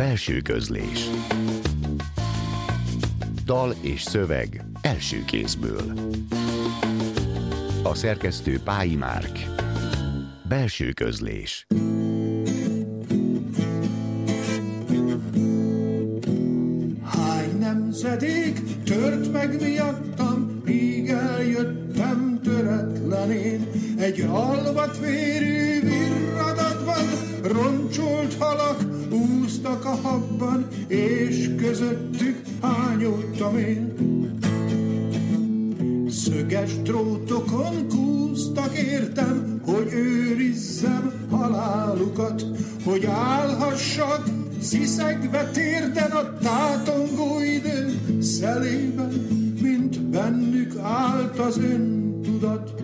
Belső közlés. Dal és szöveg első kézből. A szerkesztő Pályi Márk. Belső közlés. Hány nemzedék tört meg miattam, míg eljöttem töretlenén. Egy alvat vérű virradatban roncsolt halak úsztak a habban, és közöttük hányódtam én. Szöges drótokon kúztak értem, hogy őrizzem halálukat, hogy állhassak sziszegve térden a tátongó idő szelében, mint bennük állt az öntudat.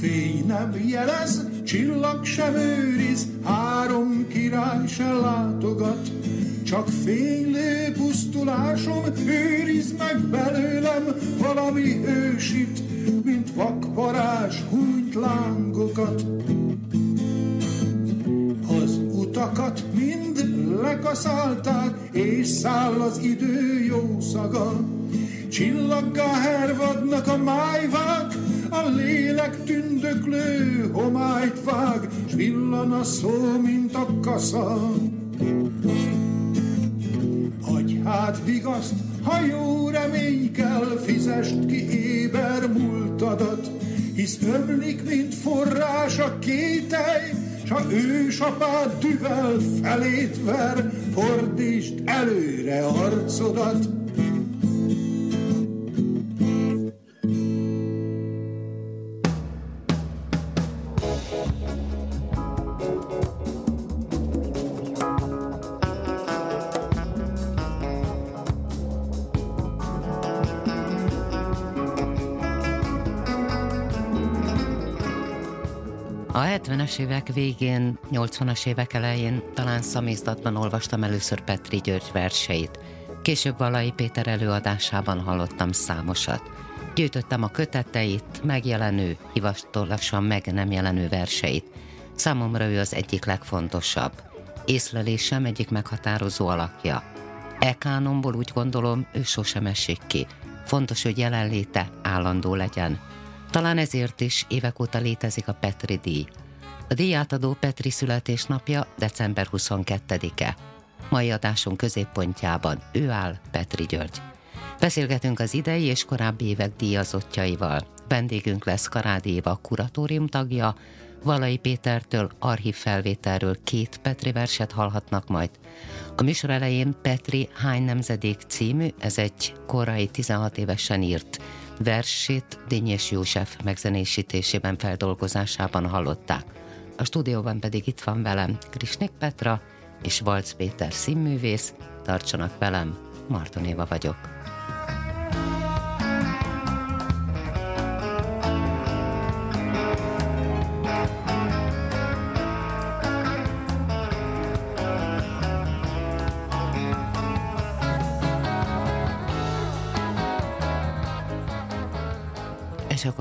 Fény nem jelez, csillag sem őriz, három király se látogat, csak fénylő pusztulásom őriz meg belőlem valami ősit, mint vakvarás húnyt lángokat. Az utakat mind lekaszálták, és száll az idő jó szaga. Csillaggá hervadnak a májvák, a lélek tündöklő homályt vág, s villan a szó, mint a kasza. Adj hát vigaszt, ha jó remény kell, fizest ki éber múltadat, hisz ömlik, mint forrás a kételj, s ha ősapád düvel felét ver, fordítsd előre arcodat. 70-es évek végén, 80-as évek elején talán szamizdatban olvastam először Petri György verseit. Később Valai Péter előadásában hallottam számosat. Gyűjtöttem a köteteit, megjelenő, hivatalosan meg nem jelenő verseit. Számomra ő az egyik legfontosabb. Észlelésem egyik meghatározó alakja. E úgy gondolom, ő sosem esik ki. Fontos, hogy jelenléte állandó legyen. Talán ezért is évek óta létezik a Petri díj. A díjátadó Petri születésnapja december 22-e. Mai adásunk középpontjában ő áll Petri György. Beszélgetünk az idei és korábbi évek díjazottjaival. Vendégünk lesz Karádi Éva kuratórium tagja, Valai Pétertől archív felvételről két Petri verset hallhatnak majd. A műsor elején Petri Hány Nemzedék című, ez egy korai 16 évesen írt versét Dényes József megzenésítésében feldolgozásában hallották. A stúdióban pedig itt van velem Krisnik Petra és Valc Péter színművész. Tartsanak velem, Marton Éva vagyok.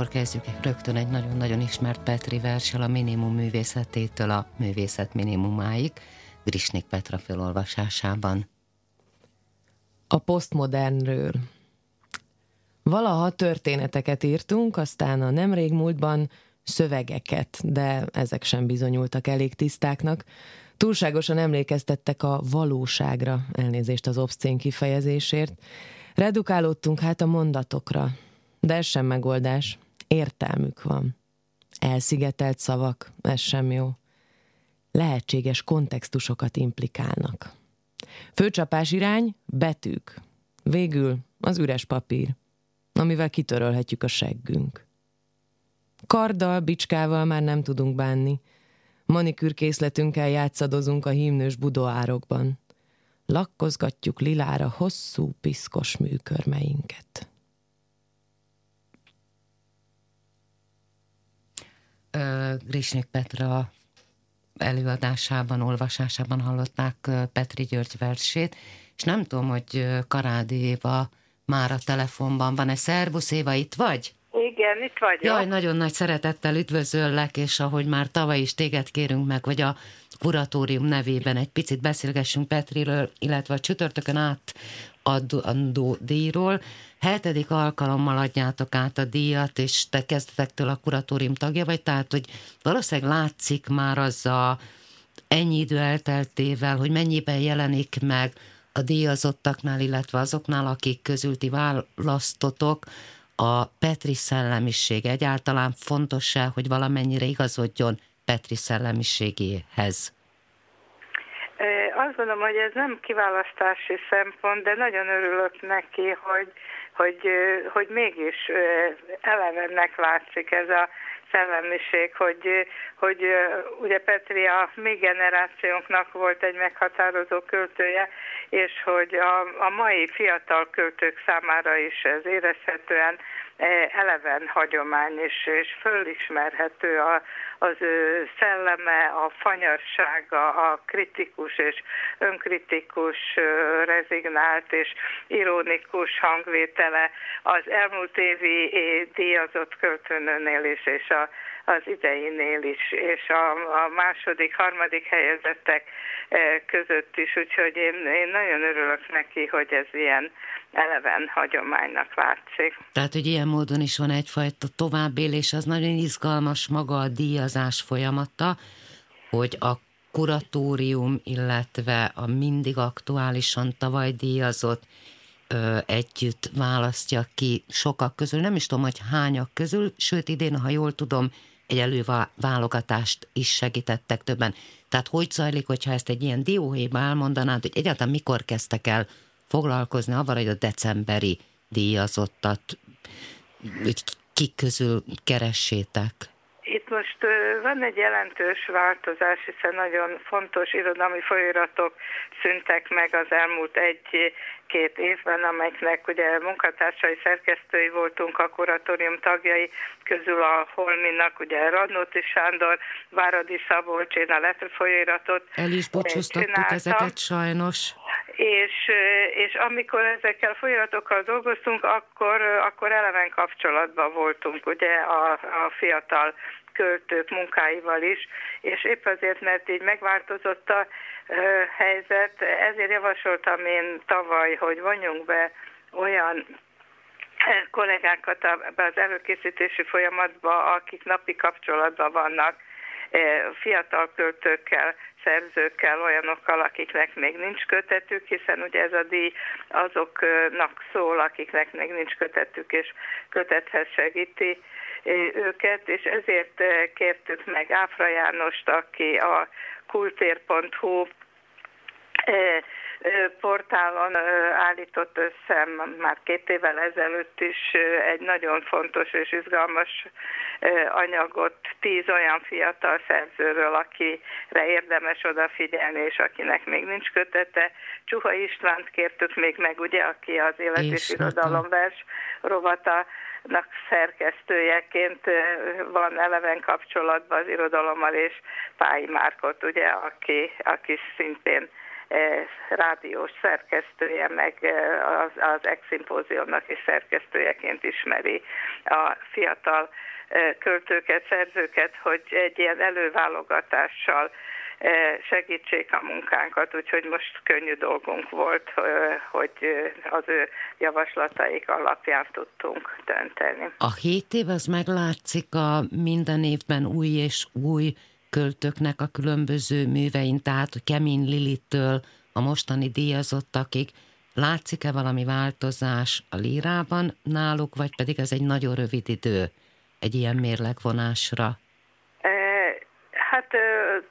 Akkor kezdjük rögtön egy nagyon-nagyon ismert Petri verssel a minimum művészetétől a művészet minimumáig, Grisnik Petra felolvasásában. A posztmodernről. Valaha történeteket írtunk, aztán a nemrég múltban szövegeket, de ezek sem bizonyultak elég tisztáknak. Túlságosan emlékeztettek a valóságra, elnézést az obszcén kifejezésért. Redukálódtunk hát a mondatokra, de ez sem megoldás. Értelmük van. Elszigetelt szavak, ez sem jó. Lehetséges kontextusokat implikálnak. Főcsapás irány, betűk. Végül az üres papír, amivel kitörölhetjük a seggünk. Karddal, bicskával már nem tudunk bánni. Manikűrkészletünkkel játszadozunk a hímnős budoárokban. Lakkozgatjuk lilára hosszú, piszkos műkörmeinket. Grisnik Petra előadásában, olvasásában hallották Petri György versét, és nem tudom, hogy Karádi Éva már a telefonban van-e. Szerbusz Éva, itt vagy? Igen, itt vagyok. Jaj, nagyon nagy szeretettel üdvözöllek, és ahogy már tavaly is téged kérünk meg, hogy a kuratórium nevében egy picit beszélgessünk Petriről, illetve a csütörtökön át adó díjról. Hetedik alkalommal adjátok át a díjat, és te kezdetektől a kuratórium tagja vagy, tehát hogy valószínűleg látszik már az a ennyi idő elteltével, hogy mennyiben jelenik meg a díjazottaknál, illetve azoknál, akik közül ti választotok, a Petri szellemiség egyáltalán fontos-e, hogy valamennyire igazodjon Petri szellemiségéhez? Azt gondolom, hogy ez nem kiválasztási szempont, de nagyon örülök neki, hogy, hogy, hogy mégis elevennek látszik ez a szellemiség, hogy, hogy ugye Petri a mi generációnknak volt egy meghatározó költője, és hogy a, a mai fiatal költők számára is ez érezhetően eleven hagyomány, és, és fölismerhető a, az ő szelleme, a fanyarsága, a kritikus és önkritikus, rezignált és ironikus hangvétele az elmúlt évi díjazott költőnőnél is, és a, az ideinél is, és a, a második, harmadik helyezettek között is, úgyhogy én, én nagyon örülök neki, hogy ez ilyen eleven hagyománynak látszik. Tehát, hogy ilyen módon is van egyfajta továbbélés, az nagyon izgalmas maga a díjazás folyamata, hogy a kuratórium, illetve a mindig aktuálisan tavaly díjazott ö, együtt választja ki sokak közül, nem is tudom, hogy hányak közül, sőt idén, ha jól tudom, egy előválogatást is segítettek többen. Tehát hogy zajlik, hogyha ezt egy ilyen dióhéjba elmondanád, hogy egyáltalán mikor kezdtek el foglalkozni avval, hogy a decemberi díjazottat kik közül keressétek? Itt most van egy jelentős változás, hiszen nagyon fontos irodalmi folyóiratok szüntek meg az elmúlt egy-két évben, amelyeknek ugye munkatársai szerkesztői voltunk, a kuratórium tagjai közül a Holminak, ugye Radnóti Sándor, Váradi Szabolcs, én a Lető folyóiratot El is bocsúztattuk ezeket sajnos. És, és amikor ezekkel folyamatokkal dolgoztunk, akkor, akkor eleven kapcsolatban voltunk ugye a, a fiatal költők munkáival is, és épp azért, mert így megváltozott a helyzet, ezért javasoltam én tavaly, hogy vonjunk be olyan kollégákat az előkészítési folyamatba, akik napi kapcsolatban vannak fiatal költőkkel, szerzőkkel, olyanokkal, akiknek még nincs kötetük, hiszen ugye ez a díj azoknak szól, akiknek még nincs kötetük, és kötethez segíti őket, és ezért kértük meg Áfra Jánost, aki a kultér.hu portálon állított össze már két évvel ezelőtt is egy nagyon fontos és izgalmas anyagot tíz olyan fiatal szerzőről, akire érdemes odafigyelni, és akinek még nincs kötete. Csuha Istvánt kértük még meg, ugye, aki az Élet és Irodalomvers rovata szerkesztőjeként van eleven kapcsolatban az irodalommal, és Pályi Márkot, ugye, aki, aki szintén rádiós szerkesztője, meg az, az ex-szimpóziumnak is szerkesztőjeként ismeri a fiatal költőket, szerzőket, hogy egy ilyen előválogatással segítsék a munkánkat, úgyhogy most könnyű dolgunk volt, hogy az ő javaslataik alapján tudtunk dönteni. A hét év az meglátszik a minden évben új és új költőknek a különböző művein, tehát Kemin Lilittől a mostani díjazottakig, látszik-e valami változás a lírában náluk, vagy pedig ez egy nagyon rövid idő egy ilyen mérlegvonásra?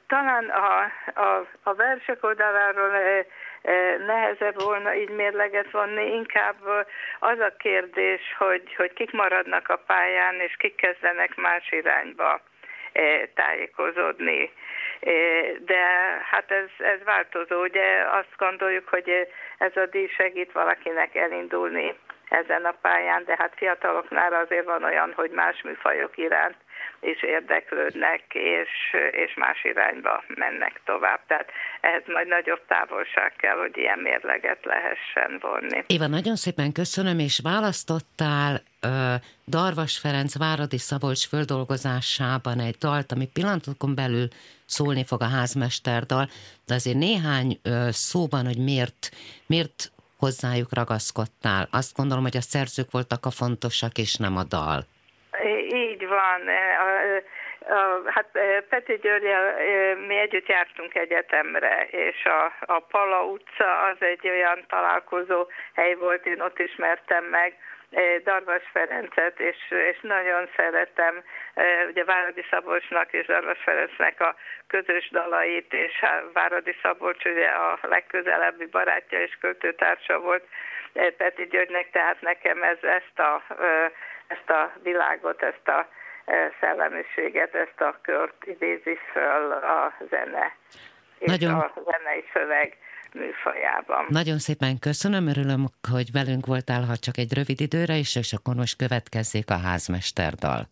Talán a, a, a versek oldaláról nehezebb volna így mérleget vonni, inkább az a kérdés, hogy, hogy kik maradnak a pályán, és kik kezdenek más irányba tájékozódni. De hát ez, ez változó, ugye azt gondoljuk, hogy ez a díj segít valakinek elindulni ezen a pályán, de hát fiataloknál azért van olyan, hogy más műfajok iránt is érdeklődnek, és, és más irányba mennek tovább. Tehát ehhez majd nagyobb távolság kell, hogy ilyen mérleget lehessen vonni. Éva, nagyon szépen köszönöm, és választottál Darvas Ferenc Váradi Szabolcs földolgozásában egy dalt, ami pillanatokon belül szólni fog a házmesterdal, de azért néhány szóban, hogy miért, miért hozzájuk ragaszkodtál. Azt gondolom, hogy a szerzők voltak a fontosak, és nem a dal. Van. Hát Peti Györgyel mi együtt jártunk egyetemre, és a, a Pala utca az egy olyan találkozó hely volt, én ott ismertem meg Darvas Ferencet, és, és nagyon szeretem ugye Váradi Szabolcsnak és Darvas Ferencnek a közös dalait, és hát Váradi Szabolcs ugye a legközelebbi barátja és költőtársa volt Peti Györgynek, tehát nekem ez, ezt, a, ezt a világot, ezt a szellemiséget, ezt a kört idézi föl a zene és Nagyon... a zenei szöveg műfajában. Nagyon szépen köszönöm, örülöm, hogy velünk voltál, ha csak egy rövid időre is, és akkor most következzék a házmesterdal.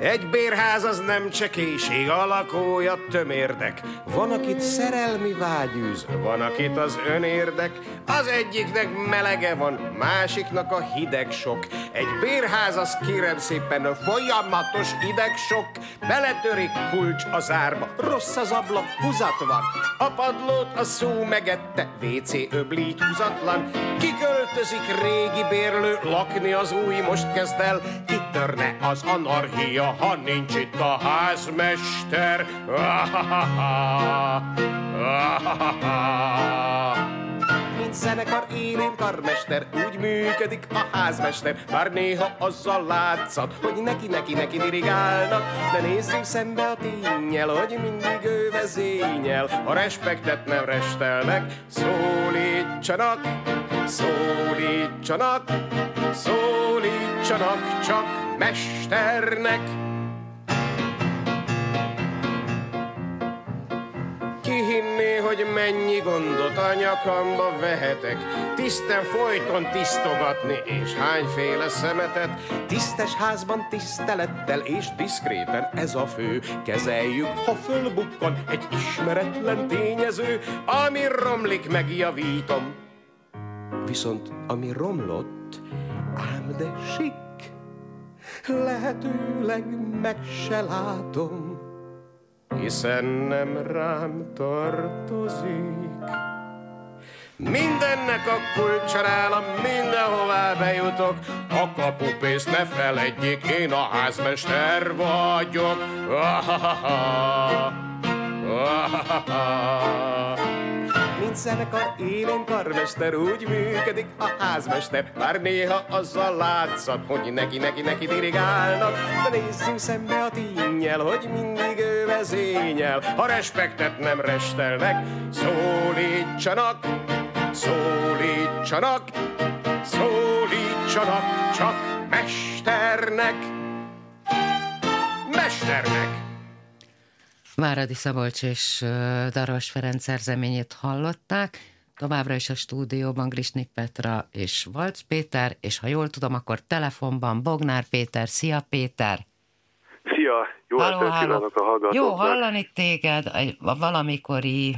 Egy bérház az nem csekéség, a lakója tömérdek. Van, akit szerelmi vágyűz, van, akit az önérdek. Az egyiknek melege van, másiknak a hideg sok. Egy bérház az kérem szépen folyamatos ideg sok. Beletörik kulcs az árba, rossz az ablak, húzat van. A padlót a szó megette, WC öblít húzatlan. Kiköltözik régi bérlő, lakni az új most kezd el. Kitörne az anarchia, ha nincs itt a házmester. Mint zenekar élén karmester, úgy működik a házmester. Bár néha azzal látszat, hogy neki-neki-neki dirigálnak, de nézzünk szembe a tényel, hogy mindig ő vezényel. A respektet nem restelnek, szólítsanak, szólítsanak, szólítsanak csak mesternek. Ki hinné, hogy mennyi gondot a nyakamba vehetek, tiszten folyton tisztogatni, és hányféle szemetet, tisztes házban tisztelettel és diszkréten ez a fő, kezeljük, ha fölbukkan egy ismeretlen tényező, ami romlik, megjavítom. Viszont ami romlott, ám de sik, lehetőleg meg se látom hiszen nem rám tartozik. Mindennek a kulcsarála, mindenhová bejutok, a kapupész ne feledjék, én a házmester vagyok. Ah-ha-ha. Ah-ha-ha mint zenekar, élén karmester, úgy működik a házmester. Bár néha azzal látszat, hogy neki-neki-neki dirigálnak, de nézzünk szembe a tényel, hogy mindig ő vezényel. A respektet nem restelnek, szólítsanak, szólítsanak, szólítsanak csak mesternek, mesternek. Váradi Szabolcs és Daros Ferenc szerzeményét hallották. Továbbra is a stúdióban Grisnik Petra és Valc Péter, és ha jól tudom, akkor telefonban Bognár Péter. Szia Péter! Szia! Jó halló, estét kívánok a hallgatóknak! Jó hallani téged, a valamikori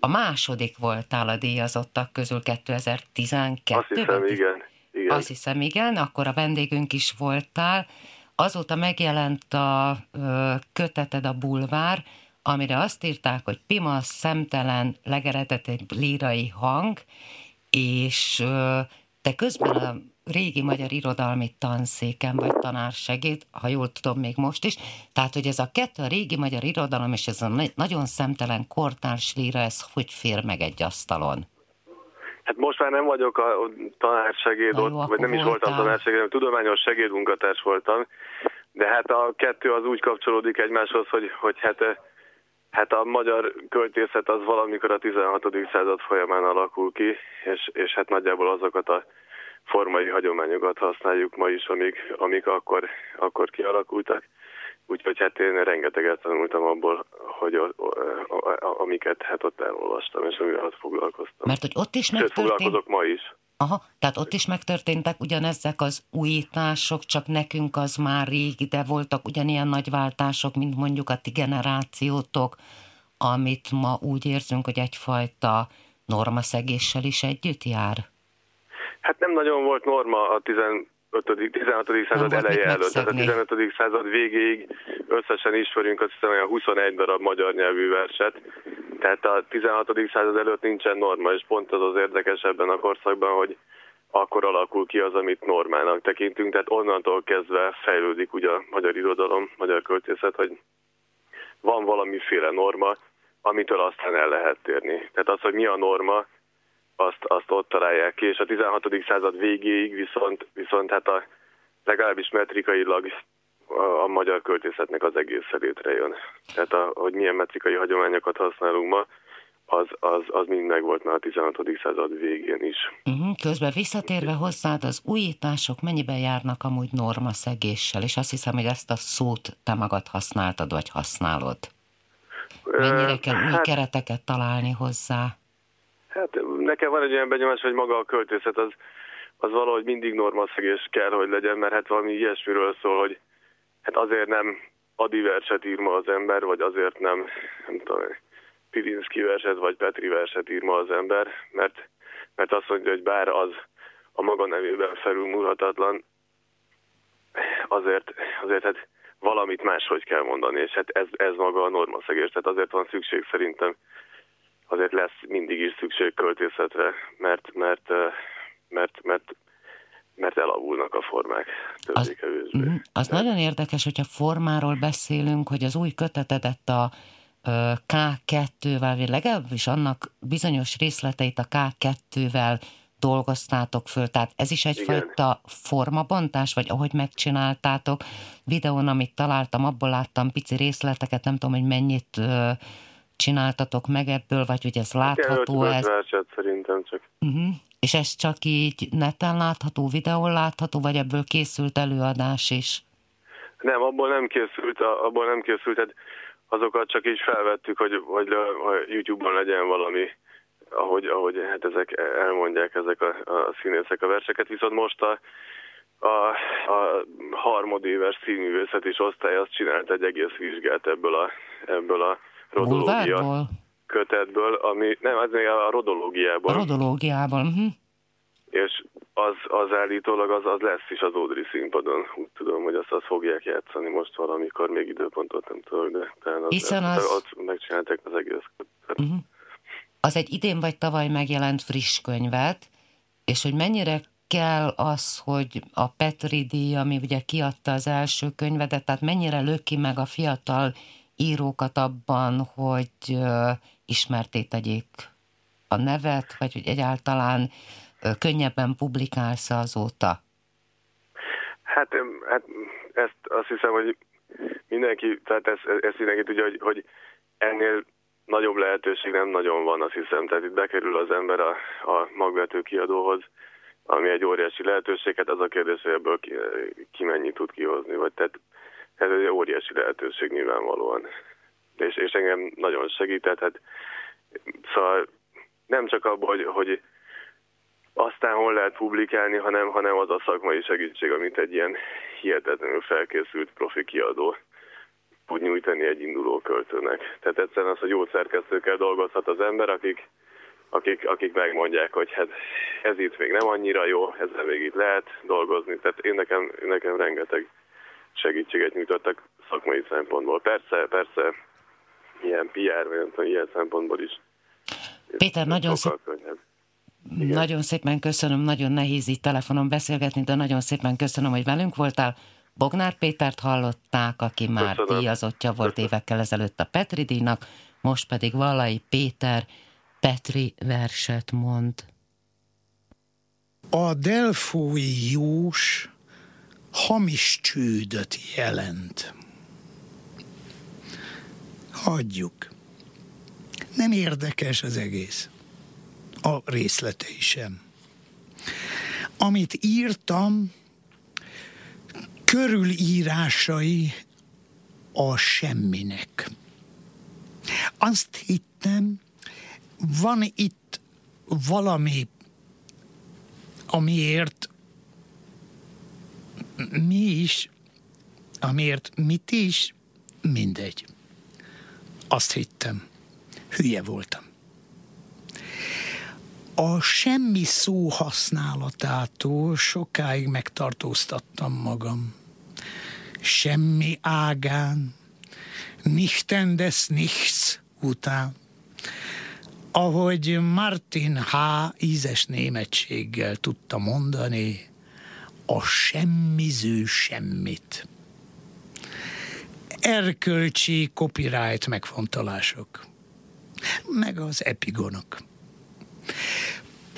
a második voltál a díjazottak közül 2012 Azt hiszem, igen, igen. Azt hiszem, igen, akkor a vendégünk is voltál. Azóta megjelent a köteted a bulvár, amire azt írták, hogy Pima szemtelen, egy lírai hang, és te közben a régi magyar irodalmi tanszéken vagy tanársegéd, ha jól tudom még most is, tehát hogy ez a kettő, a régi magyar irodalom és ez a nagyon szemtelen kortárs líra, ez hogy fér meg egy asztalon? Hát most már nem vagyok a tanársegéd ott, vagy nem voltál. is voltam tanársegéd, hanem tudományos segédmunkatárs voltam, de hát a kettő az úgy kapcsolódik egymáshoz, hogy, hogy hát, hát a magyar költészet az valamikor a 16. század folyamán alakul ki, és, és hát nagyjából azokat a formai hagyományokat használjuk ma is, amik, amik akkor, akkor kialakultak. Úgyhogy hát én rengeteget tanultam abból, hogy a, a, a, amiket hát ott elolvastam, és amivel ott foglalkoztam. Mert hogy ott is megtörtént... foglalkozok ma is. Aha, tehát ott is megtörténtek ugyanezek az újítások, csak nekünk az már régi, de voltak ugyanilyen nagy váltások, mint mondjuk a ti generációtok, amit ma úgy érzünk, hogy egyfajta normaszegéssel is együtt jár? Hát nem nagyon volt norma a 15. 16. század eleje előtt. Tehát a 15. század végéig összesen ismerünk azt hiszem olyan 21 darab magyar nyelvű verset. Tehát a 16. század előtt nincsen norma, és pont az az érdekes ebben a korszakban, hogy akkor alakul ki az, amit normának tekintünk, tehát onnantól kezdve fejlődik ugye a magyar irodalom, magyar költészet, hogy van valamiféle norma, amitől aztán el lehet térni. Tehát az, hogy mi a norma, azt, azt ott találják ki, és a 16. század végéig viszont, viszont hát a, legalábbis metrikailag a, a magyar költészetnek az egész létrejön. Tehát a, hogy milyen metrikai hagyományokat használunk ma, az, az, az mind megvolt már a 16. század végén is. Uh-huh. Közben visszatérve hozzád, az újítások mennyiben járnak amúgy normaszegéssel, és azt hiszem, hogy ezt a szót te magad használtad, vagy használod. Mennyire kell új hát, kereteket találni hozzá? Hát nekem van egy olyan benyomás, hogy maga a költészet az, az valahogy mindig normaszegés kell, hogy legyen, mert hát valami ilyesmiről szól, hogy hát azért nem Adi verset ír ma az ember, vagy azért nem, nem tudom, Pirinszki verset, vagy Petri verset ír ma az ember, mert, mert azt mondja, hogy bár az a maga nevében felülmúlhatatlan, azért, azért hát valamit máshogy kell mondani, és hát ez, ez maga a normaszegés. Tehát azért van szükség szerintem, azért lesz mindig is szükség költészetre, mert, mert, mert, mert, mert elavulnak a formák. Az, mhm. az nagyon érdekes, hogyha formáról beszélünk, hogy az új kötetedet a K2-vel, vagy legalábbis annak bizonyos részleteit a K2-vel dolgoztátok föl, tehát ez is egyfajta formabontás, vagy ahogy megcsináltátok. Videón, amit találtam, abból láttam pici részleteket, nem tudom, hogy mennyit uh, csináltatok meg ebből, vagy hogy ez látható. Ez... Verset, szerintem csak. Uh-huh. És ez csak így neten látható, videón látható, vagy ebből készült előadás is? Nem, abból nem készült, abból nem készült, tehát azokat csak így felvettük, hogy, hogy YouTube-on legyen valami ahogy, ahogy hát ezek elmondják ezek a, a színészek a verseket, viszont most a, a, a harmadéves színművészet osztály azt csinált egy egész vizsgát ebből a, ebből a rodológia Bulvárból? kötetből, ami nem, az a rodológiából. A rodológiában. Uh-huh. És az, az állítólag az, az lesz is az Ódri színpadon. Úgy tudom, hogy azt, azt fogják játszani most valamikor, még időpontot nem tudok, de talán az, Hiszen az... ott megcsinálták az egész kötetet. Uh-huh az egy idén vagy tavaly megjelent friss könyvet, és hogy mennyire kell az, hogy a Petri díj, ami ugye kiadta az első könyvedet, tehát mennyire löki meg a fiatal írókat abban, hogy ismerté tegyék a nevet, vagy hogy egyáltalán könnyebben publikálsz azóta? Hát, hát ezt azt hiszem, hogy mindenki, tehát ezt, ezt mindenki tudja, hogy, hogy ennél nagyobb lehetőség nem nagyon van, azt hiszem. Tehát itt bekerül az ember a, a magvető kiadóhoz, ami egy óriási lehetőség. Hát az a kérdés, hogy ebből ki, ki mennyit tud kihozni. Vagy tehát ez egy óriási lehetőség nyilvánvalóan. És, és engem nagyon segített. Hát, szóval nem csak abban, hogy, hogy aztán hol lehet publikálni, hanem, hanem az a szakmai segítség, amit egy ilyen hihetetlenül felkészült profi kiadó tud nyújtani egy induló költőnek. Tehát egyszerűen az, hogy jó szerkesztőkkel dolgozhat az ember, akik, akik, akik megmondják, hogy hát ez itt még nem annyira jó, ezzel még itt lehet dolgozni. Tehát én nekem, nekem rengeteg segítséget nyújtottak szakmai szempontból. Persze, persze, ilyen PR, vagy tudom, ilyen szempontból is. Péter, nagyon szép... Igen. Nagyon szépen köszönöm, nagyon nehéz így telefonon beszélgetni, de nagyon szépen köszönöm, hogy velünk voltál. Bognár Pétert hallották, aki már Köszönöm. díjazottja volt Köszönöm. évekkel ezelőtt a Petri díjnak, most pedig Valai Péter Petri verset mond. A delfói jós hamis csődöt jelent. Hagyjuk. Nem érdekes az egész. A részletei sem. Amit írtam, körülírásai a semminek. Azt hittem, van itt valami amiért mi is, amiért mit is, mindegy. Azt hittem. Hülye voltam. A semmi szó használatától sokáig megtartóztattam magam. Semmi ágán, nichten des nichts után. Ahogy Martin H. ízes németséggel tudta mondani, a semmiző semmit. Erkölcsi copyright megfontolások, meg az epigonok.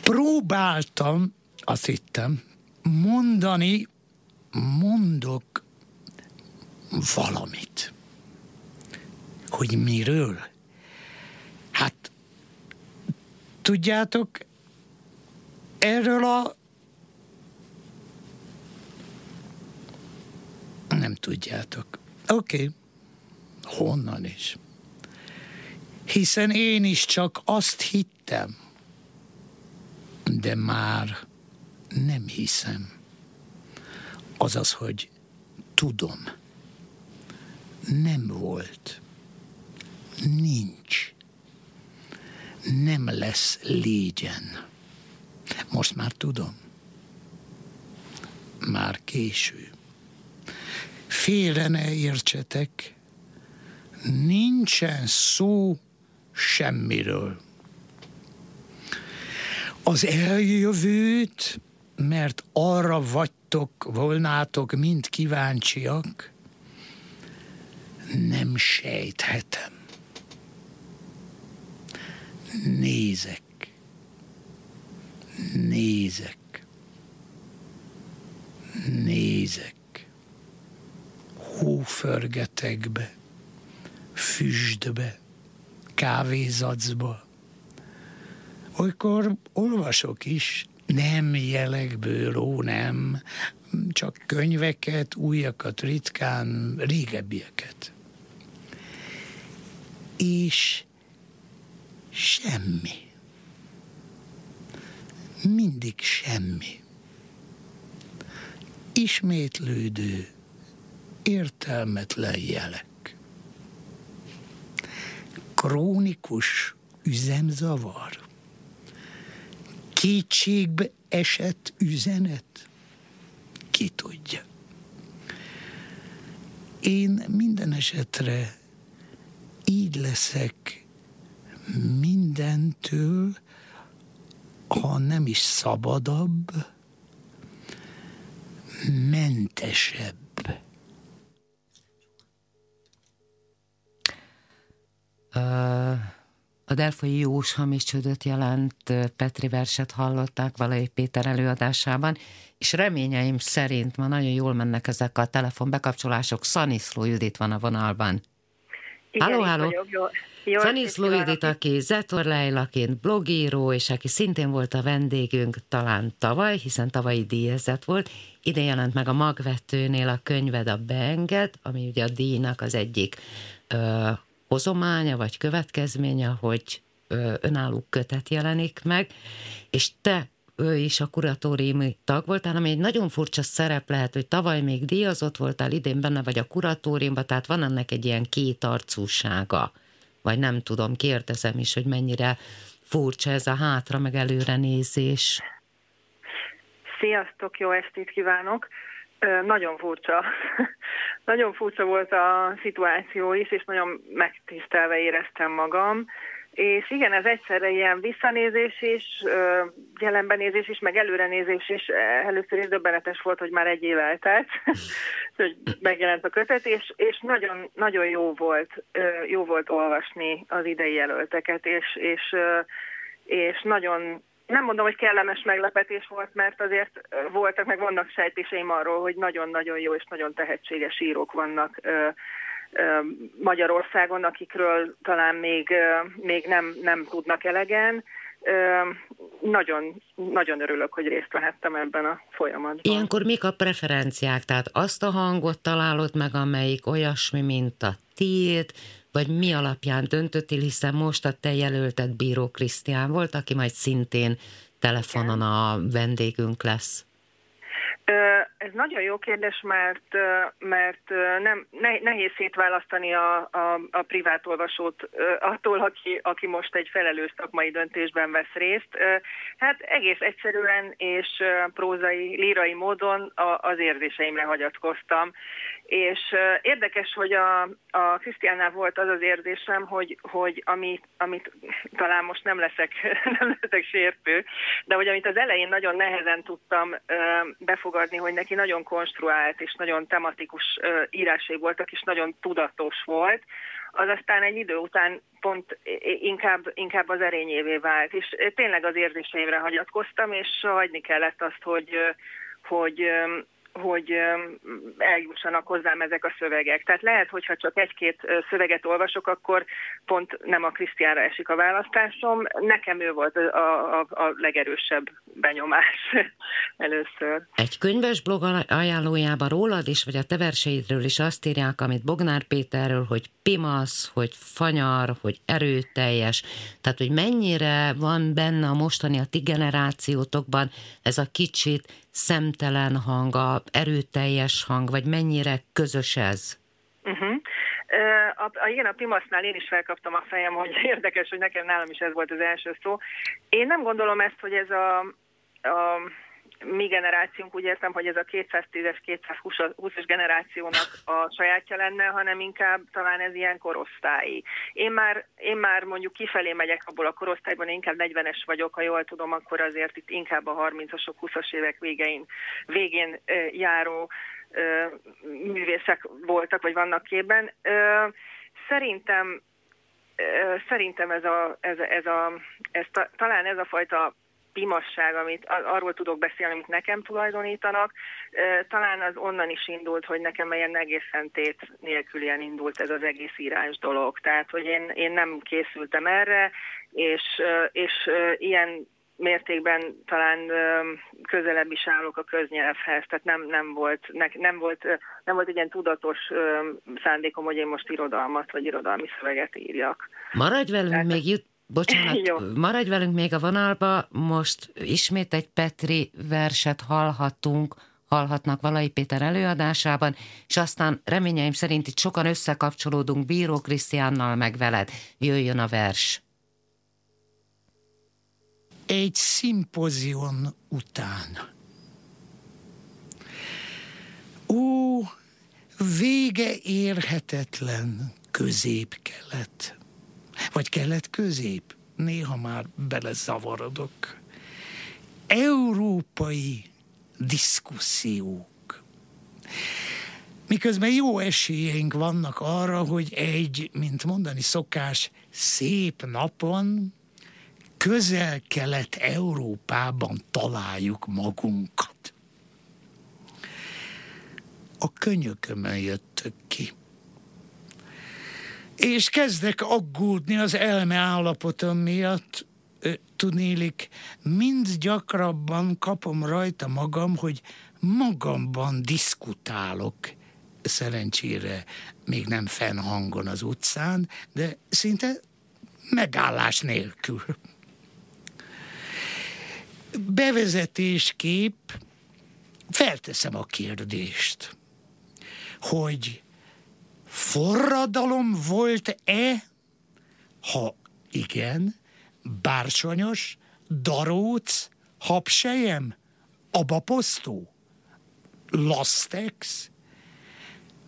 Próbáltam, azt hittem, mondani, mondok valamit. Hogy miről? Hát, tudjátok, erről a Nem tudjátok. Oké. Okay. Honnan is? Hiszen én is csak azt hittem, de már nem hiszem. Azaz, hogy tudom. Nem volt. Nincs. Nem lesz légyen. Most már tudom. Már késő félre ne értsetek, nincsen szó semmiről. Az eljövőt, mert arra vagytok, volnátok mind kíváncsiak, nem sejthetem. Nézek, nézek, nézek hóförgetekbe, füstbe, kávézacba. Olykor olvasok is, nem jelekből, ó nem, csak könyveket, újakat, ritkán, régebbieket. És semmi. Mindig semmi. Ismétlődő, értelmetlen jelek. Krónikus üzemzavar. Kétségbe esett üzenet. Ki tudja. Én minden esetre így leszek mindentől, ha nem is szabadabb, mentesebb. A Delfoi Jós hamis csődöt jelent Petri verset hallották Valai Péter előadásában, és reményeim szerint ma nagyon jól mennek ezek a telefonbekapcsolások. Szaniszló Judit van a vonalban. halló, halló! Szaniszló Judit, aki Zetor Leilaként blogíró, és aki szintén volt a vendégünk talán tavaly, hiszen tavalyi díjezett volt. Ide jelent meg a magvetőnél a könyved a Beenged, ami ugye a díjnak az egyik ö, hozománya vagy következménye, hogy önálló kötet jelenik meg, és te ő is a kuratóriumi tag voltál, ami egy nagyon furcsa szerep lehet, hogy tavaly még díjazott voltál, idén benne vagy a kuratóriumban, tehát van ennek egy ilyen kétarcúsága, vagy nem tudom, kérdezem is, hogy mennyire furcsa ez a hátra meg előre nézés. Sziasztok, jó estét kívánok! Nagyon furcsa. Nagyon furcsa volt a szituáció is, és nagyon megtisztelve éreztem magam. És igen, ez egyszerre ilyen visszanézés is, jelenbenézés is, meg előrenézés is. Először is döbbenetes volt, hogy már egy év eltelt, hogy megjelent a kötet, és, és nagyon, nagyon jó volt, jó volt olvasni az idei jelölteket, és, és, és nagyon nem mondom, hogy kellemes meglepetés volt, mert azért voltak, meg vannak sejtéseim arról, hogy nagyon-nagyon jó és nagyon tehetséges írók vannak Magyarországon, akikről talán még, még nem, nem tudnak elegen. Nagyon, nagyon örülök, hogy részt vehettem ebben a folyamatban. Ilyenkor mik a preferenciák? Tehát azt a hangot találod meg, amelyik olyasmi, mint a tiéd, vagy mi alapján döntöttél, hiszen most a te jelölted Bíró Krisztián volt, aki majd szintén telefonon a vendégünk lesz? Ez nagyon jó kérdés, mert, mert nem, nehéz szétválasztani a, a, a privát olvasót attól, aki, aki most egy felelős szakmai döntésben vesz részt. Hát egész egyszerűen és prózai, lírai módon az érzéseimre hagyatkoztam. És érdekes, hogy a, a Krisztiánnál volt az az érzésem, hogy, hogy ami, amit talán most nem leszek, nem leszek sértő, de hogy amit az elején nagyon nehezen tudtam befogadni, hogy neki nagyon konstruált és nagyon tematikus írásai voltak, és nagyon tudatos volt, az aztán egy idő után pont inkább, inkább az erényévé vált. És tényleg az érzéseimre hagyatkoztam, és hagyni kellett azt, hogy, hogy hogy eljussanak hozzám ezek a szövegek. Tehát lehet, hogyha csak egy-két szöveget olvasok, akkor pont nem a Krisztiára esik a választásom. Nekem ő volt a, a, a legerősebb benyomás először. Egy könyves blog ajánlójában rólad is, vagy a te verseidről is azt írják, amit Bognár Péterről, hogy pimasz, hogy fanyar, hogy erőteljes. Tehát, hogy mennyire van benne a mostani a ti generációtokban ez a kicsit szemtelen hang, a erőteljes hang, vagy mennyire közös ez? Uh-huh. A, a, igen, a Pimasznál én is felkaptam a fejem, hogy érdekes, hogy nekem nálam is ez volt az első szó. Én nem gondolom ezt, hogy ez a, a mi generációnk úgy értem, hogy ez a 210-es, 220-as generációnak a sajátja lenne, hanem inkább talán ez ilyen korosztályi. Én már, én már mondjuk kifelé megyek abból a korosztályban, én inkább 40-es vagyok, ha jól tudom, akkor azért itt inkább a 30-asok, 20-as évek végén, végén járó művészek voltak, vagy vannak képben. Szerintem szerintem ez a, ez, ez a, ez ta, talán ez a fajta pimasság, amit arról tudok beszélni, amit nekem tulajdonítanak, talán az onnan is indult, hogy nekem ilyen egészen tét nélkülien indult ez az egész írás dolog. Tehát, hogy én, én nem készültem erre, és, és ilyen mértékben talán közelebb is állok a köznyelvhez, tehát nem, nem, volt, ne, nem, volt, nem volt egy ilyen tudatos szándékom, hogy én most irodalmat vagy irodalmi szöveget írjak. Maradj velünk, tehát, még jut, Bocsánat, Jó. maradj velünk még a vonalba, most ismét egy Petri verset hallhatunk, hallhatnak Valai Péter előadásában, és aztán reményeim szerint itt sokan összekapcsolódunk Bíró Krisztiánnal meg veled. Jöjjön a vers. Egy szimpozion után. Ó, vége érhetetlen közép-kelet vagy kelet-közép, néha már belezavarodok. Európai diszkusziók. Miközben jó esélyeink vannak arra, hogy egy, mint mondani szokás, szép napon közel-kelet Európában találjuk magunkat. A könyökömön jöttök ki és kezdek aggódni az elme állapotom miatt, tudnélik, mind gyakrabban kapom rajta magam, hogy magamban diskutálok, szerencsére még nem fennhangon az utcán, de szinte megállás nélkül. Bevezetésképp felteszem a kérdést, hogy Forradalom volt-e? Ha igen, bársonyos, daróc, habsejem, abaposztó, lastex,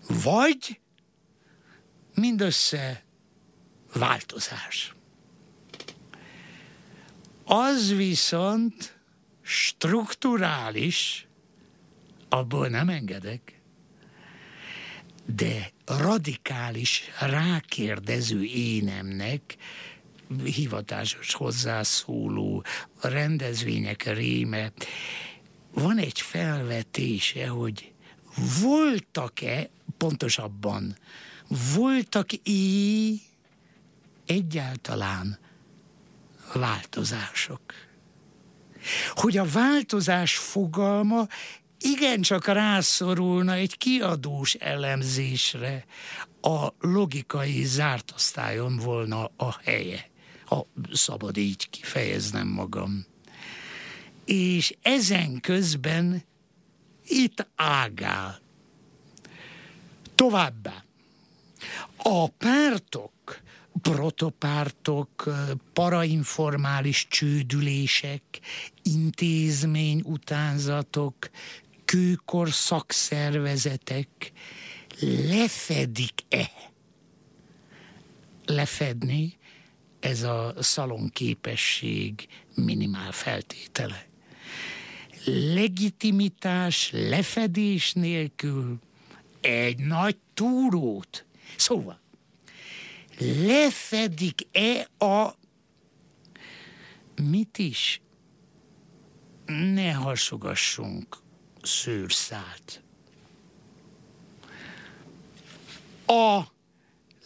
vagy mindössze változás. Az viszont strukturális, abból nem engedek de radikális rákérdező énemnek hivatásos hozzászóló rendezvények réme van egy felvetése, hogy voltak-e, pontosabban, voltak-e egyáltalán változások? Hogy a változás fogalma igencsak rászorulna egy kiadós elemzésre, a logikai zárt osztályon volna a helye, ha szabad így kifejeznem magam. és ezen közben itt ágál. Továbbá, a pártok, protopártok, parainformális csődülések, intézmény utánzatok, kőkor szakszervezetek lefedik-e? Lefedni ez a szalonképesség minimál feltétele. Legitimitás lefedés nélkül egy nagy túrót. Szóval, lefedik-e a mit is? Ne hasogassunk szőrszált. A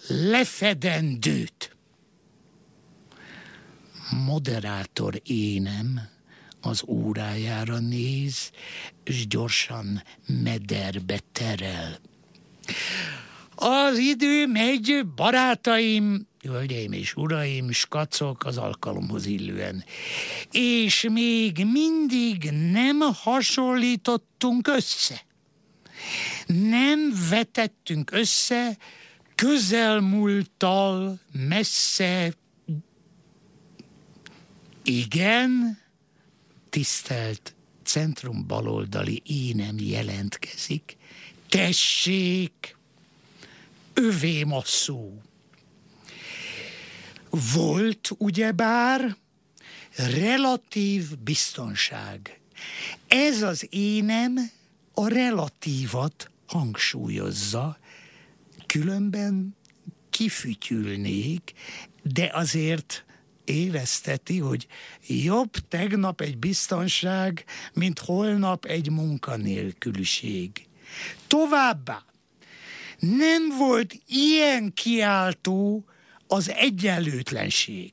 lefedendőt. Moderátor énem az órájára néz, és gyorsan mederbe terel. Az idő megy, barátaim, hölgyeim és uraim, skacok az alkalomhoz illően. És még mindig nem hasonlítottunk össze. Nem vetettünk össze közelmúlttal, messze. Igen, tisztelt centrum baloldali énem jelentkezik. Tessék, övém a szó. Volt ugyebár relatív biztonság. Ez az énem a relatívat hangsúlyozza, különben kifütyülnék, de azért érezteti, hogy jobb tegnap egy biztonság, mint holnap egy munkanélküliség. Továbbá nem volt ilyen kiáltó az egyenlőtlenség.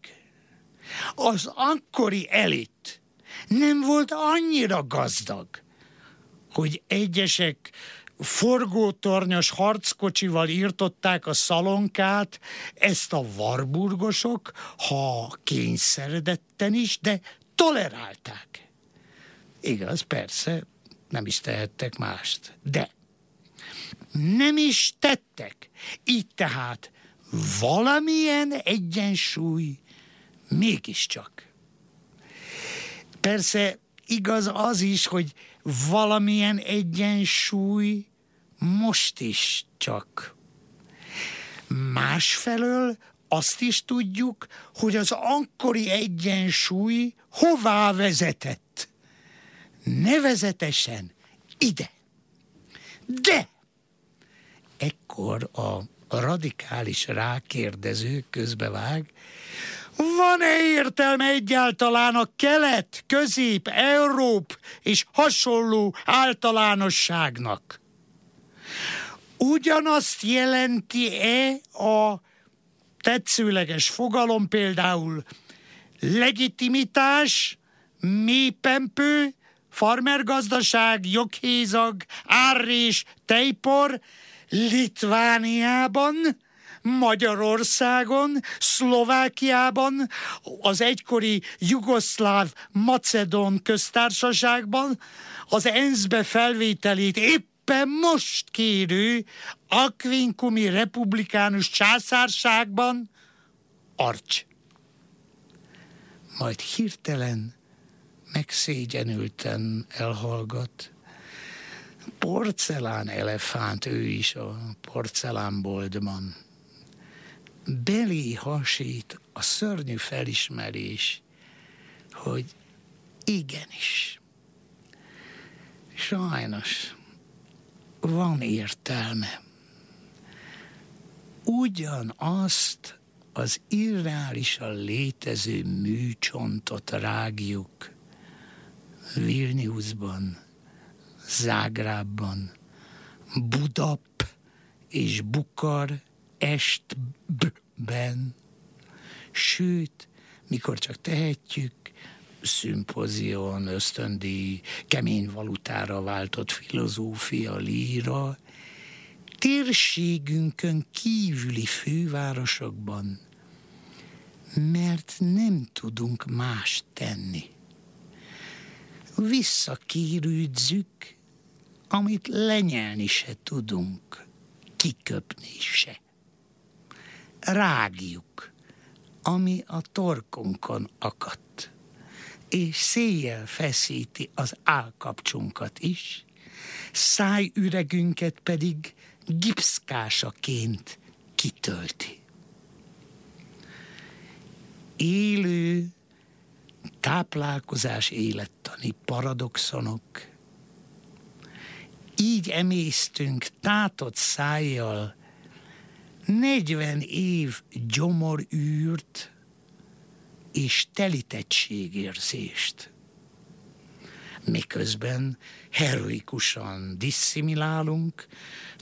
Az akkori elit nem volt annyira gazdag, hogy egyesek forgótornyos harckocsival írtották a szalonkát, ezt a varburgosok, ha kényszeredetten is, de tolerálták. Igaz, persze, nem is tehettek mást, de nem is tettek. Így tehát valamilyen egyensúly mégiscsak. Persze igaz az is, hogy valamilyen egyensúly most is csak. Másfelől azt is tudjuk, hogy az akkori egyensúly hová vezetett. Nevezetesen ide. De ekkor a radikális rákérdező közbevág, van-e értelme egyáltalán a kelet, közép, Európ és hasonló általánosságnak? Ugyanazt jelenti-e a tetszőleges fogalom például legitimitás, mélypempő, farmergazdaság, joghézag, árrés, tejpor, Litvániában, Magyarországon, Szlovákiában, az egykori Jugoszláv Macedón köztársaságban, az ENSZ-be felvételét éppen most kérő Akvinkumi republikánus császárságban, Arcs. Majd hirtelen megszégyenülten elhallgat porcelán elefánt, ő is a porcelán boldman. Belé hasít a szörnyű felismerés, hogy igenis, sajnos van értelme. Ugyanazt az irreálisan létező műcsontot rágjuk Vilniusban, Zágrában, Budap és Bukar estben, sőt, mikor csak tehetjük, szimpozion, ösztöndi, kemény valutára váltott filozófia, líra, térségünkön kívüli fővárosokban, mert nem tudunk más tenni. Visszakérűdzük, amit lenyelni se tudunk, kiköpni se. Rágjuk, ami a torkunkon akadt, és széjjel feszíti az állkapcsunkat is, szájüregünket pedig gipszkásaként kitölti. Élő táplálkozás élettani paradoxonok. Így emésztünk tátott szájjal 40 év gyomorűrt és telítettségérzést miközben heroikusan disszimilálunk,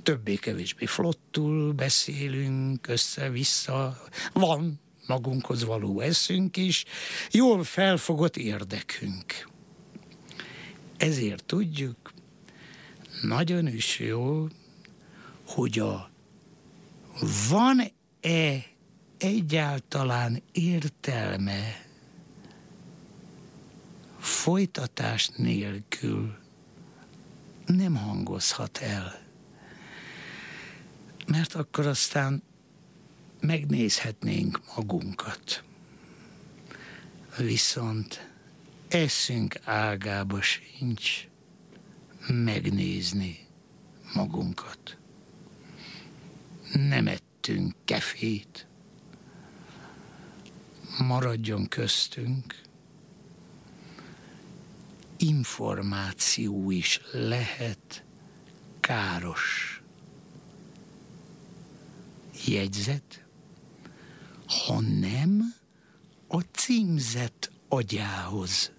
többé-kevésbé flottul beszélünk, össze-vissza, van magunkhoz való eszünk is, jól felfogott érdekünk. Ezért tudjuk, nagyon is jó, hogy a van-e egyáltalán értelme folytatás nélkül nem hangozhat el. Mert akkor aztán megnézhetnénk magunkat. Viszont eszünk ágába sincs megnézni magunkat. Nem ettünk kefét. Maradjon köztünk információ is lehet káros. Jegyzet, ha nem a címzett agyához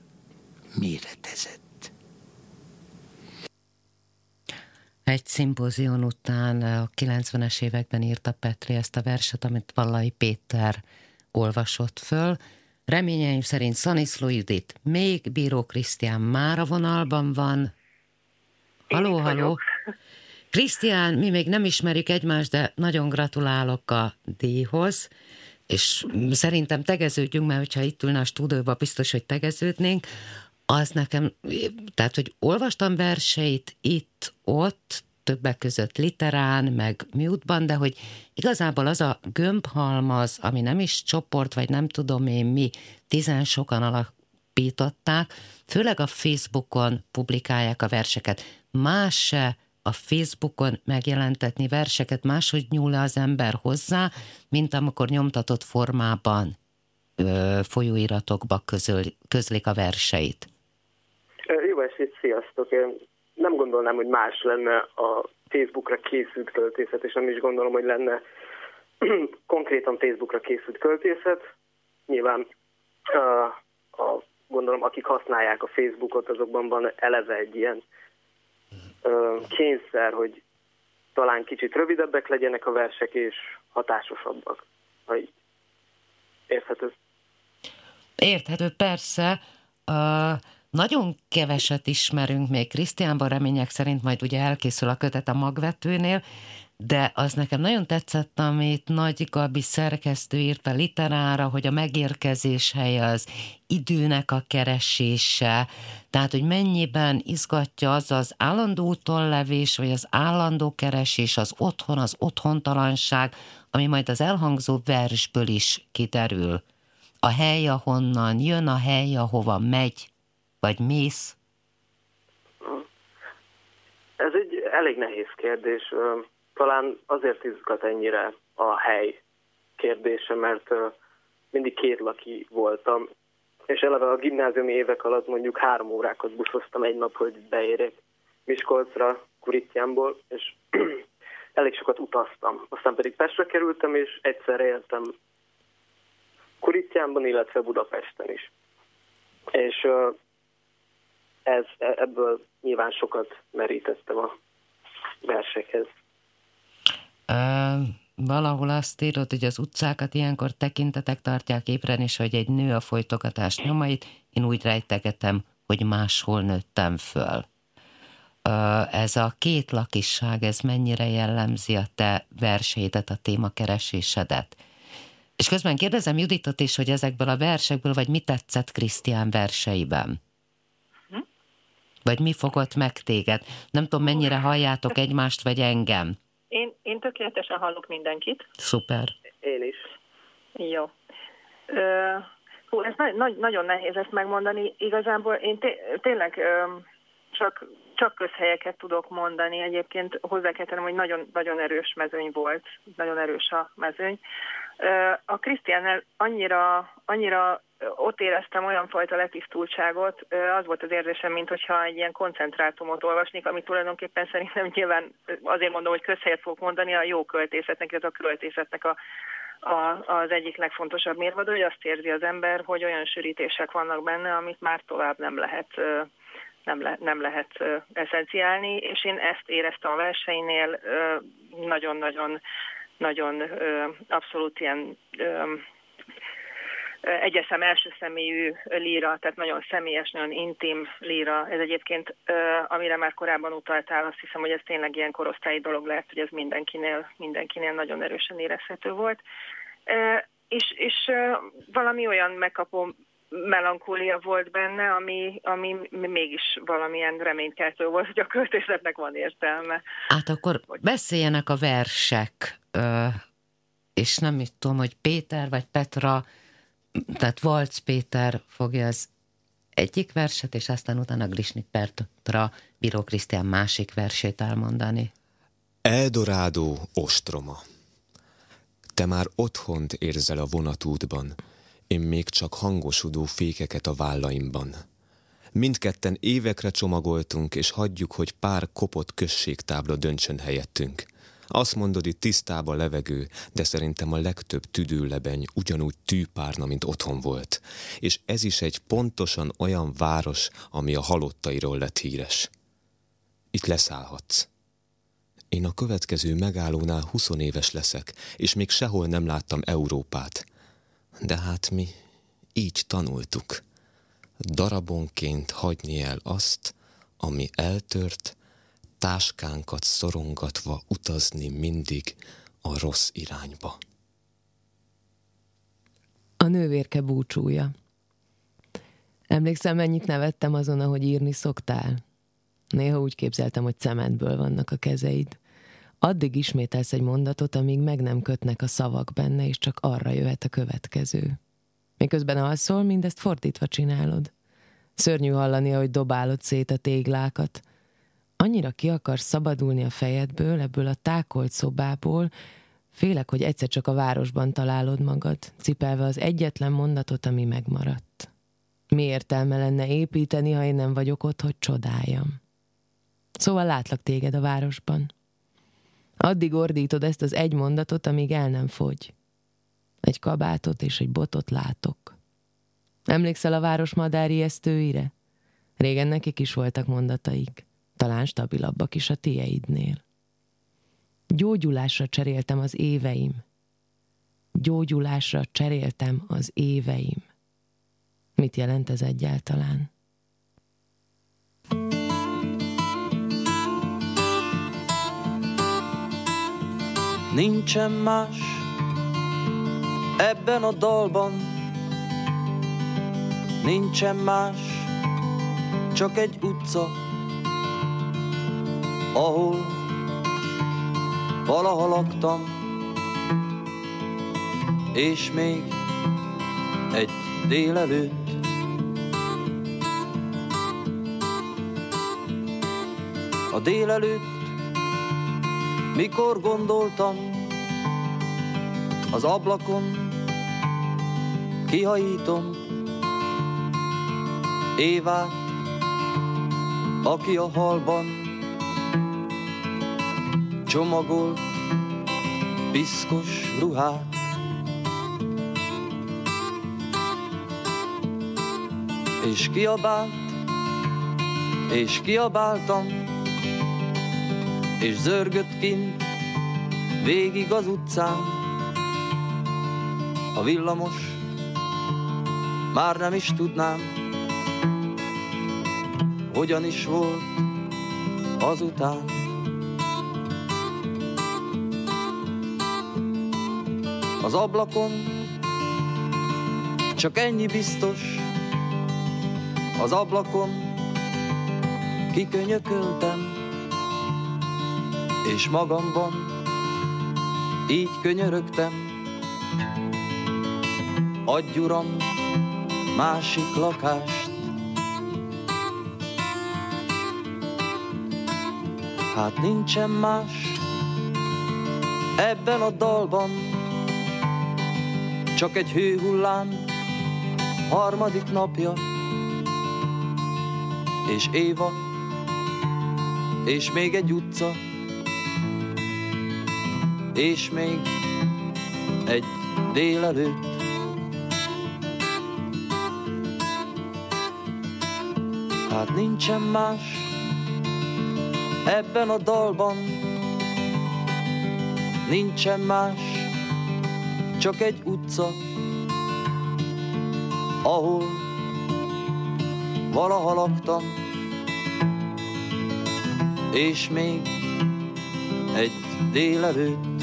méretezett. Egy szimpózión után a 90-es években írta Petri ezt a verset, amit Vallai Péter olvasott föl, Reményeim szerint Szaniszló Judit, még Bíró Krisztián már a vonalban van. Haló, haló. Krisztián, mi még nem ismerjük egymást, de nagyon gratulálok a díjhoz, és szerintem tegeződjünk, mert hogyha itt ülne a stúdióban, biztos, hogy tegeződnénk. Az nekem, tehát, hogy olvastam verseit itt, ott, többek között literán, meg mutban, de hogy igazából az a gömbhalmaz, ami nem is csoport, vagy nem tudom én mi, tizen sokan alapították, főleg a Facebookon publikálják a verseket. Más se a Facebookon megjelentetni verseket, máshogy nyúl az ember hozzá, mint amikor nyomtatott formában ö, folyóiratokba közöl, közlik a verseit. Esét, sziasztok! Én nem gondolnám, hogy más lenne a Facebookra készült költészet, és nem is gondolom, hogy lenne konkrétan Facebookra készült költészet. Nyilván a, a, gondolom, akik használják a Facebookot, azokban van eleve egy ilyen ö, kényszer, hogy talán kicsit rövidebbek legyenek a versek, és hatásosabbak. Ha így érthető? Érthető, persze. Uh nagyon keveset ismerünk még Krisztiánban, remények szerint majd ugye elkészül a kötet a magvetőnél, de az nekem nagyon tetszett, amit Nagy Gabi szerkesztő írt a literára, hogy a megérkezés helye az időnek a keresése, tehát, hogy mennyiben izgatja az az állandó útonlevés, vagy az állandó keresés, az otthon, az otthontalanság, ami majd az elhangzó versből is kiderül. A hely, ahonnan jön, a hely, ahova megy, vagy mész? Ez egy elég nehéz kérdés. Talán azért izgat ennyire a hely kérdése, mert mindig két laki voltam, és eleve a gimnáziumi évek alatt mondjuk három órákat buszoztam egy nap, hogy beérek Miskolcra, Kuritjánból, és elég sokat utaztam. Aztán pedig Pestre kerültem, és egyszer éltem Kuritjánban, illetve Budapesten is. És ez, e, ebből nyilván sokat merítettem a versekhez. Uh, valahol azt írod, hogy az utcákat ilyenkor tekintetek tartják ébren, és hogy egy nő a folytogatás nyomait, én úgy rejtegetem, hogy máshol nőttem föl. Ez a két lakisság, ez mennyire jellemzi a te verseidet, a témakeresésedet? És közben kérdezem Juditot is, hogy ezekből a versekből, vagy mi tetszett Krisztián verseiben? Vagy mi fogott meg téged? Nem tudom, mennyire halljátok egymást, vagy engem. Én, én tökéletesen hallok mindenkit. Szuper. Én is. Jó. Ö, hú, ez na- na- nagyon nehéz ezt megmondani. Igazából én té- tényleg ö, csak, csak közhelyeket tudok mondani. Egyébként hozzá kell tennem, hogy nagyon, nagyon erős mezőny volt. Nagyon erős a mezőny. Ö, a Krisztiánnel annyira, annyira ott éreztem olyan fajta letisztultságot, az volt az érzésem, mintha egy ilyen koncentrátumot olvasnék, ami tulajdonképpen szerintem nyilván azért mondom, hogy közhelyet fogok mondani a jó költészetnek, illetve a költészetnek a, a, az egyik legfontosabb mérvadó, hogy azt érzi az ember, hogy olyan sűrítések vannak benne, amit már tovább nem lehet nem, le, nem lehet eszenciálni, és én ezt éreztem a verseinél nagyon-nagyon nagyon abszolút ilyen egyeszem első személyű líra, tehát nagyon személyes, nagyon intim líra. Ez egyébként, amire már korábban utaltál, azt hiszem, hogy ez tényleg ilyen korosztályi dolog lehet, hogy ez mindenkinél, mindenkinél nagyon erősen érezhető volt. És, és valami olyan megkapó melankólia volt benne, ami, ami mégis valamilyen reménykeltő volt, hogy a költészetnek van értelme. Hát akkor beszéljenek a versek, és nem is tudom, hogy Péter vagy Petra tehát Valc Péter fogja az egyik verset, és aztán utána Grisnik Petra Bíró Krisztián másik versét elmondani. Eldorádó ostroma. Te már otthont érzel a vonatútban, én még csak hangosudó fékeket a vállaimban. Mindketten évekre csomagoltunk, és hagyjuk, hogy pár kopott községtábla döntsön helyettünk. Azt mondod, itt tisztába levegő, de szerintem a legtöbb tüdőlebeny ugyanúgy tűpárna, mint otthon volt. És ez is egy pontosan olyan város, ami a halottairól lett híres. Itt leszállhatsz. Én a következő megállónál 20 éves leszek, és még sehol nem láttam Európát. De hát mi így tanultuk. Darabonként hagyni el azt, ami eltört, táskánkat szorongatva utazni mindig a rossz irányba. A nővérke búcsúja. Emlékszem, mennyit nevettem azon, ahogy írni szoktál? Néha úgy képzeltem, hogy cementből vannak a kezeid. Addig ismételsz egy mondatot, amíg meg nem kötnek a szavak benne, és csak arra jöhet a következő. Miközben alszol, mindezt fordítva csinálod. Szörnyű hallani, ahogy dobálod szét a téglákat, annyira ki akarsz szabadulni a fejedből, ebből a tákolt szobából, félek, hogy egyszer csak a városban találod magad, cipelve az egyetlen mondatot, ami megmaradt. Mi értelme lenne építeni, ha én nem vagyok ott, hogy csodáljam? Szóval látlak téged a városban. Addig ordítod ezt az egy mondatot, amíg el nem fogy. Egy kabátot és egy botot látok. Emlékszel a város madári esztőire? Régen nekik is voltak mondataik talán stabilabbak is a tieidnél. Gyógyulásra cseréltem az éveim. Gyógyulásra cseréltem az éveim. Mit jelent ez egyáltalán? Nincsen más ebben a dalban, nincsen más, csak egy utca, ahol valaha laktam, és még egy délelőtt. A délelőtt, mikor gondoltam, az ablakon kihajítom Évát, aki a halban csomagolt piszkos ruhát. És kiabált, és kiabáltam, és zörgött kint végig az utcán. A villamos, már nem is tudnám, hogyan is volt azután. Az ablakon, csak ennyi biztos, az ablakon kikönyököltem, és magamban így könyörögtem. Adj uram, másik lakást, Hát nincsen más ebben a dalban, csak egy hőhullám harmadik napja, és Éva, és még egy utca, és még egy délelőtt. Hát nincsen más ebben a dalban, nincsen más, csak egy utca, ahol valaha laktam, és még egy délelőtt.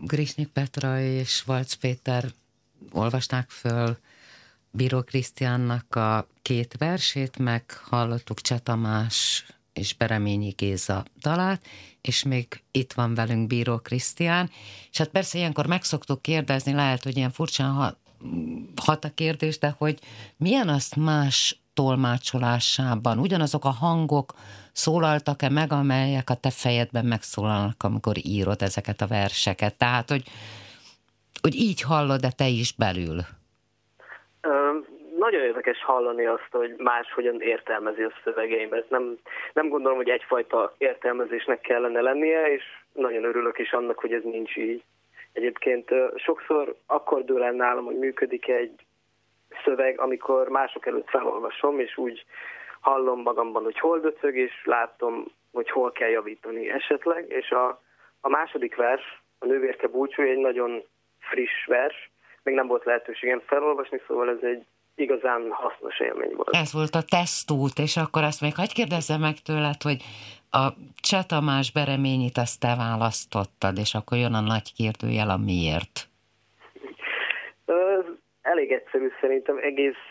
Grisnik Petra és Valc Péter olvasták föl Bíró Krisztiánnak a két versét, meg hallottuk Cseh Tamás és Bereményi Géza dalát, és még itt van velünk Bíró Krisztián, és hát persze ilyenkor meg szoktuk kérdezni, lehet, hogy ilyen furcsán hat a kérdés, de hogy milyen azt más tolmácsolásában, ugyanazok a hangok szólaltak-e meg, amelyek a te fejedben megszólalnak, amikor írod ezeket a verseket? Tehát, hogy, hogy így hallod-e te is belül? Nagyon érdekes hallani azt, hogy máshogyan értelmezi a szövegeim. Nem, nem gondolom, hogy egyfajta értelmezésnek kellene lennie, és nagyon örülök is annak, hogy ez nincs így. Egyébként sokszor akkor dől el nálam, hogy működik egy szöveg, amikor mások előtt felolvasom, és úgy hallom magamban, hogy hol döcög, és látom, hogy hol kell javítani esetleg, és a, a második vers, a nővérke búcsúja egy nagyon friss vers, még nem volt lehetőségem felolvasni, szóval ez egy igazán hasznos élmény volt. Ez volt a tesztút, és akkor azt még hagyd kérdezzem meg tőled, hogy a Cseh Tamás bereményit azt te választottad, és akkor jön a nagy kérdőjel a miért. Elég egyszerű szerintem, egész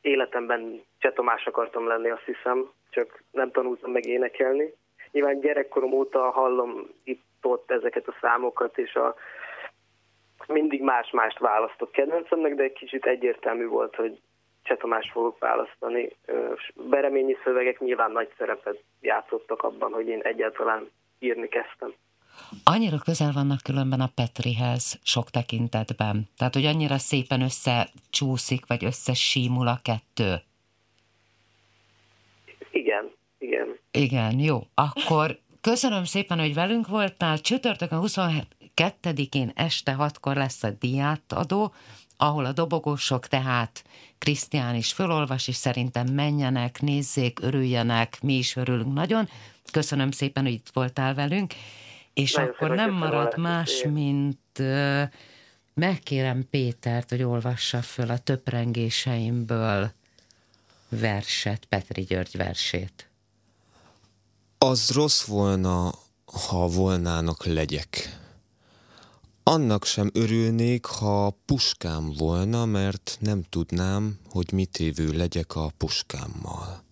életemben Cseh Tamás akartam lenni, azt hiszem, csak nem tanultam meg énekelni. Nyilván gyerekkorom óta hallom itt-ott ezeket a számokat, és a mindig más-mást választok kedvencemnek, de egy kicsit egyértelmű volt, hogy Cseh Tamás fogok választani. Bereményi szövegek nyilván nagy szerepet játszottak abban, hogy én egyáltalán írni kezdtem. Annyira közel vannak különben a Petrihez sok tekintetben. Tehát, hogy annyira szépen összecsúszik, vagy összesímul a kettő. Igen, igen. Igen, jó. Akkor köszönöm szépen, hogy velünk voltál. Csütörtökön 22-én este hatkor lesz a diátadó, ahol a dobogósok, tehát Krisztián is fölolvas, és szerintem menjenek, nézzék, örüljenek, mi is örülünk nagyon. Köszönöm szépen, hogy itt voltál velünk, és nagyon akkor nem marad más, mint megkérem Pétert, hogy olvassa föl a töprengéseimből verset, Petri György versét. Az rossz volna, ha volnának legyek annak sem örülnék, ha puskám volna, mert nem tudnám, hogy mit évő legyek a puskámmal.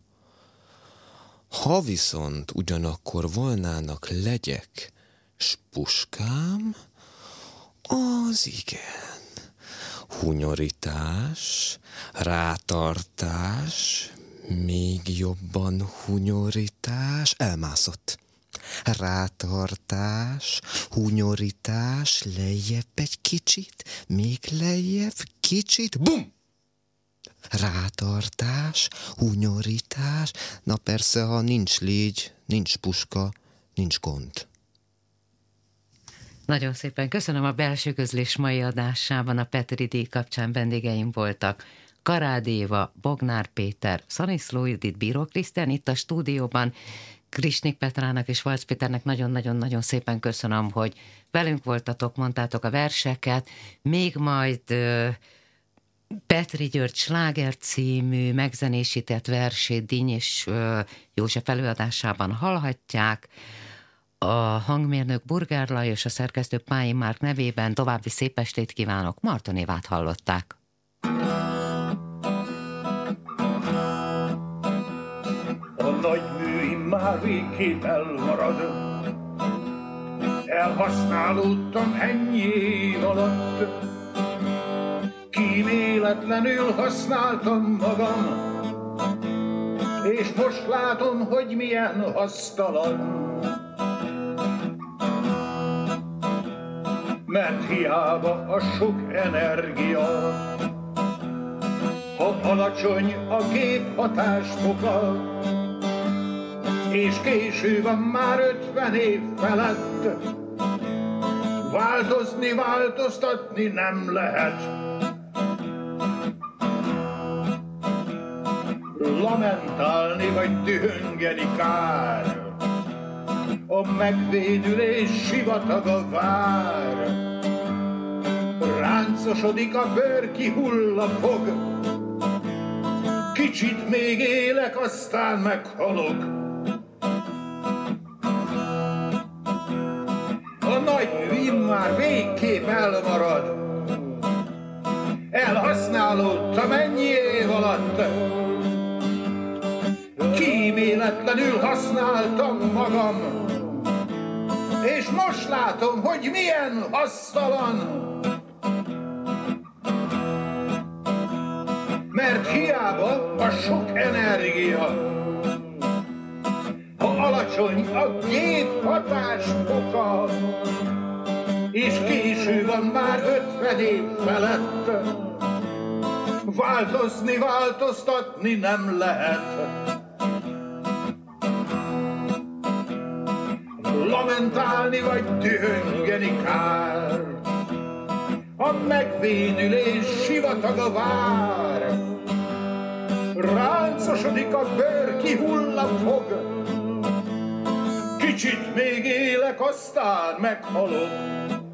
Ha viszont ugyanakkor volnának legyek, s puskám, az igen. Hunyorítás, rátartás, még jobban hunyorítás, elmászott rátartás, hunyorítás, lejjebb egy kicsit, még lejjebb, kicsit, bum! Rátartás, hunyorítás, na persze, ha nincs légy, nincs puska, nincs gond. Nagyon szépen köszönöm a belső közlés mai adásában a Petri díj kapcsán vendégeim voltak. Karádéva, Bognár Péter, Szaniszló Judit, Bíró Krisztián itt a stúdióban, Krisnik Petrának és Valc Péternek nagyon-nagyon-nagyon szépen köszönöm, hogy velünk voltatok, mondtátok a verseket, még majd Petri György Sláger című megzenésített versét Díny és József előadásában hallhatják. A hangmérnök Burgár Lajos, a szerkesztő Pályi Márk nevében további szép estét kívánok, Martonévát hallották. Már végképp elmarad, elhasználódtam ennyi év alatt, kíméletlenül használtam magam, és most látom, hogy milyen hasztalan. Mert hiába a sok energia, ha alacsony a gép hatásfoka, és késő van már ötven év felett, változni, változtatni nem lehet. lamentálni vagy dühöngeni kár. A megvédülés sivataga vár. Ráncosodik a bőr, kihull a fog. Kicsit még élek, aztán meghalok. Nagy már végképp elmarad. Elhasználódtam ennyi év alatt, kíméletlenül használtam magam, és most látom, hogy milyen hasztalan. Mert hiába a sok energia, alacsony a gép hatás foka, és késő van már ötven év felett, változni, változtatni nem lehet. lamentálni vagy dühöngeni kár. A megvénülés sivataga vár, ráncosodik a bőr, kihull a fog, kicsit még élek, aztán meghalok.